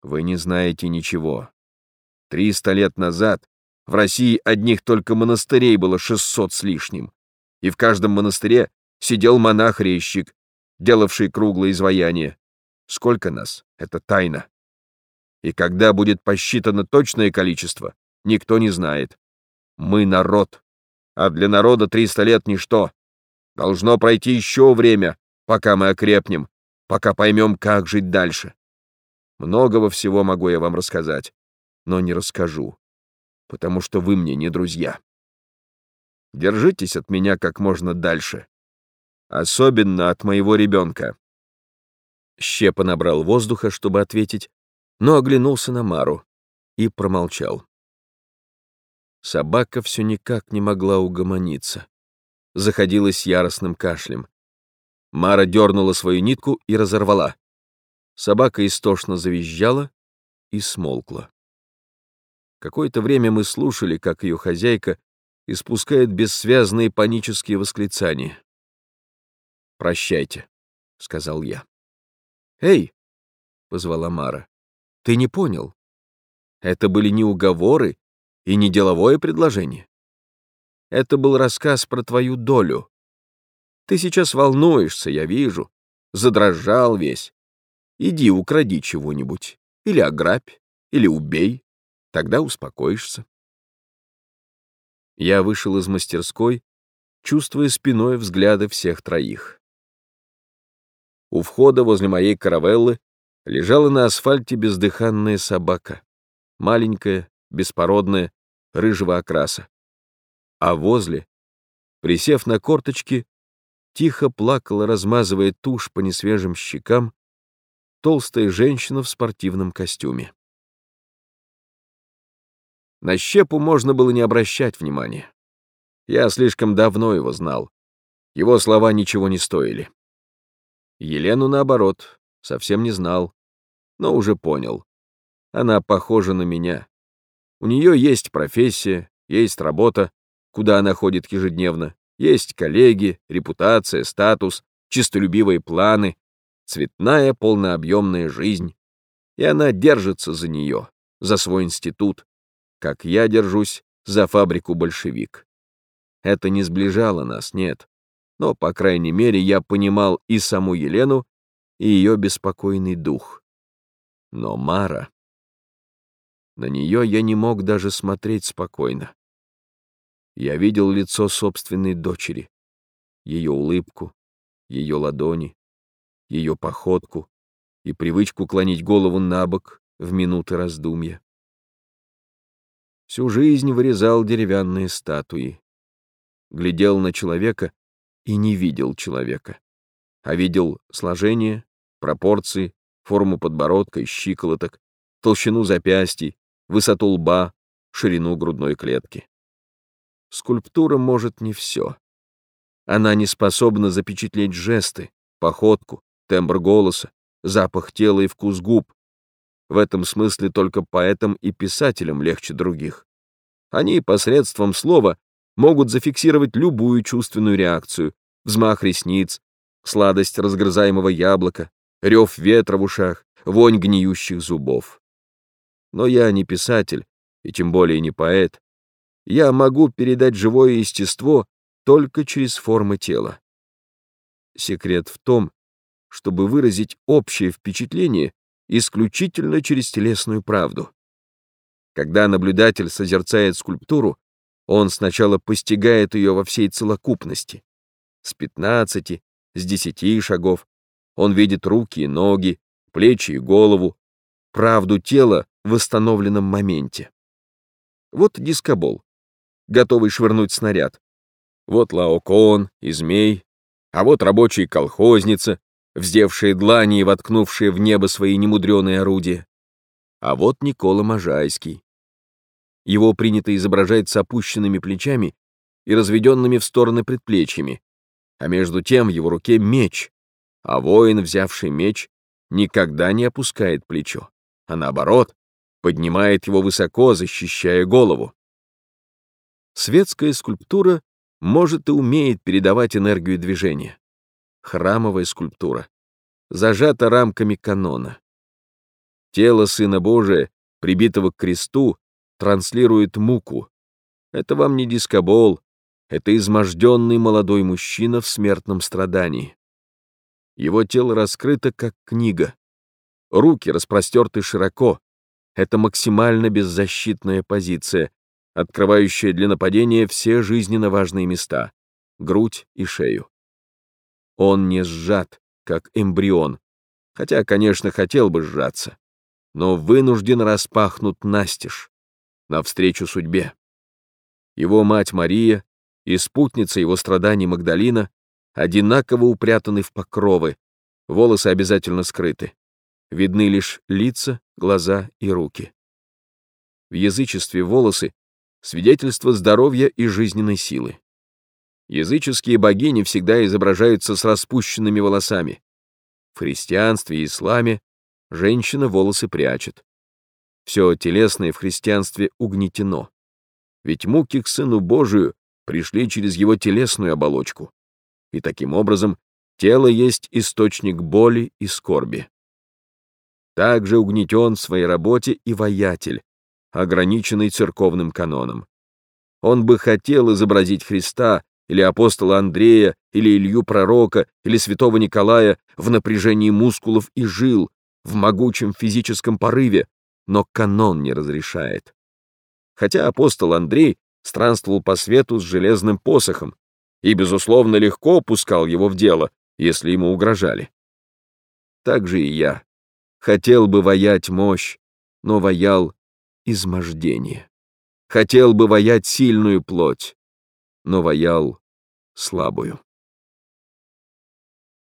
Вы не знаете ничего. Триста лет назад в России одних только монастырей было шестьсот с лишним, и в каждом монастыре сидел монах-резчик, делавший круглое изваяние. Сколько нас? Это тайна. И когда будет посчитано точное количество, никто не знает. Мы народ, а для народа 300 лет — ничто. Должно пройти еще время, пока мы окрепнем, пока поймем, как жить дальше. Многого всего могу я вам рассказать, но не расскажу, потому что вы мне не друзья. Держитесь от меня как можно дальше. Особенно от моего ребенка. Щепа набрал воздуха, чтобы ответить, но оглянулся на Мару и промолчал. Собака все никак не могла угомониться. Заходилась яростным кашлем. Мара дернула свою нитку и разорвала. Собака истошно завизжала и смолкла. Какое-то время мы слушали, как ее хозяйка испускает бессвязные панические восклицания. «Прощайте», — сказал я. «Эй!» — позвала Мара. «Ты не понял. Это были не уговоры и не деловое предложение. Это был рассказ про твою долю. Ты сейчас волнуешься, я вижу. Задрожал весь. Иди укради чего-нибудь. Или ограбь, или убей. Тогда успокоишься. Я вышел из мастерской, чувствуя спиной взгляды всех троих. У входа возле моей каравеллы лежала на асфальте бездыханная собака. Маленькая, беспородная, рыжего окраса. А возле, присев на корточки, тихо плакала, размазывая тушь по несвежим щекам, толстая женщина в спортивном костюме. На щепу можно было не обращать внимания. Я слишком давно его знал. Его слова ничего не стоили. Елену, наоборот, совсем не знал, но уже понял. Она похожа на меня. У нее есть профессия, есть работа, куда она ходит ежедневно, есть коллеги, репутация, статус, чистолюбивые планы, цветная полнообъемная жизнь. И она держится за нее, за свой институт, как я держусь за фабрику «Большевик». Это не сближало нас, нет. Но, по крайней мере, я понимал и саму Елену, и ее беспокойный дух. Но Мара... На нее я не мог даже смотреть спокойно. Я видел лицо собственной дочери, ее улыбку, ее ладони, ее походку и привычку клонить голову на бок в минуты раздумья. Всю жизнь вырезал деревянные статуи. Глядел на человека и не видел человека, а видел сложение, пропорции, форму подбородка и щиколоток, толщину запястий, высоту лба, ширину грудной клетки. Скульптура может не все. Она не способна запечатлеть жесты, походку, тембр голоса, запах тела и вкус губ, в этом смысле только поэтам и писателям легче других. Они посредством слова могут зафиксировать любую чувственную реакцию, взмах ресниц, сладость разгрызаемого яблока, рев ветра в ушах, вонь гниющих зубов. Но я не писатель, и тем более не поэт. Я могу передать живое естество только через формы тела. Секрет в том, чтобы выразить общее впечатление, исключительно через телесную правду. Когда наблюдатель созерцает скульптуру, он сначала постигает ее во всей целокупности. С 15, с 10 шагов он видит руки и ноги, плечи и голову, правду тела в восстановленном моменте. Вот дискобол, готовый швырнуть снаряд. Вот Лаокоон и змей, а вот рабочий колхозница, вздевшие длани и воткнувшие в небо свои немудреные орудия. А вот Никола Можайский. Его принято изображать с опущенными плечами и разведенными в стороны предплечьями, а между тем в его руке меч, а воин, взявший меч, никогда не опускает плечо, а наоборот, поднимает его высоко, защищая голову. Светская скульптура может и умеет передавать энергию движения храмовая скульптура, зажата рамками канона. Тело Сына Божия, прибитого к кресту, транслирует муку. Это вам не дискобол, это изможденный молодой мужчина в смертном страдании. Его тело раскрыто, как книга. Руки распростерты широко, — это максимально беззащитная позиция, открывающая для нападения все жизненно важные места — грудь и шею. Он не сжат, как эмбрион, хотя, конечно, хотел бы сжаться, но вынужден распахнут настежь, навстречу судьбе. Его мать Мария и спутница его страданий Магдалина одинаково упрятаны в покровы, волосы обязательно скрыты. Видны лишь лица, глаза и руки. В язычестве волосы — свидетельство здоровья и жизненной силы. Языческие богини всегда изображаются с распущенными волосами. В христианстве и исламе женщина волосы прячет. Все телесное в христианстве угнетено. Ведь муки к Сыну Божию пришли через его телесную оболочку. И таким образом тело есть источник боли и скорби. Также угнетен в своей работе и воятель, ограниченный церковным каноном. Он бы хотел изобразить Христа или апостола Андрея, или Илью Пророка, или святого Николая в напряжении мускулов и жил, в могучем физическом порыве, но канон не разрешает. Хотя апостол Андрей странствовал по свету с железным посохом и, безусловно, легко пускал его в дело, если ему угрожали. Так же и я. Хотел бы воять мощь, но воял измождение. Хотел бы воять сильную плоть, но воял слабую.